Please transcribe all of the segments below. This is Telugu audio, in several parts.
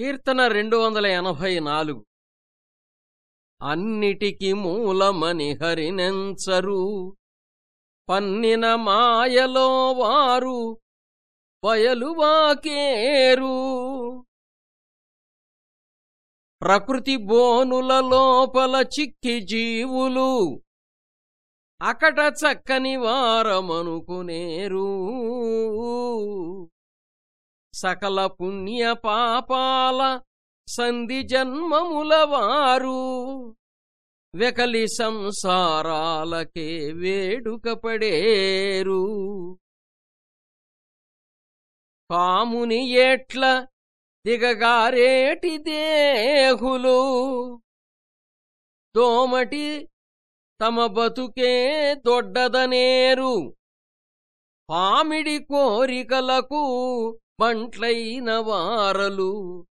కీర్తన రెండు వందల ఎనభై నాలుగు అన్నిటికి మూలమని హరినెంచరు. పన్నిన మాయలో వారు బయలువాకేరు ప్రకృతి బోనుల లోపల చిక్కి జీవులు అకట చక్కని వారమనుకునేరు. సకల పుణ్య పాపాల సంధి జన్మముల వారు. వెకలి సంసారాలకే వేడుక పడేరు ఎట్ల దిగగారేటి దేహులు? దోమటి తమ బతుకే దొడ్డదనేరు. పామిడి కోరికలకు బంట్లైన వారలు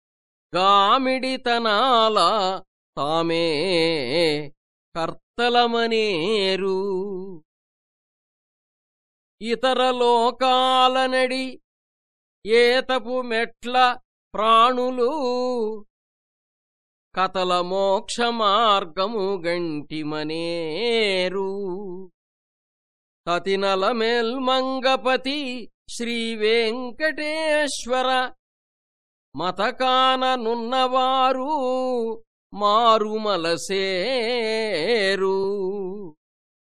గామిడితనాల తామే కర్తలమనేరు. ఇతర లోకాలనడి ఏతపు మెట్ల ప్రాణులు కతల మోక్ష మార్గము గంటిమనేరు. తతినల మేల్మంగపతి శ్రీ వెంకటేశ్వర మతకాననున్నవారు మారుమలసేరు.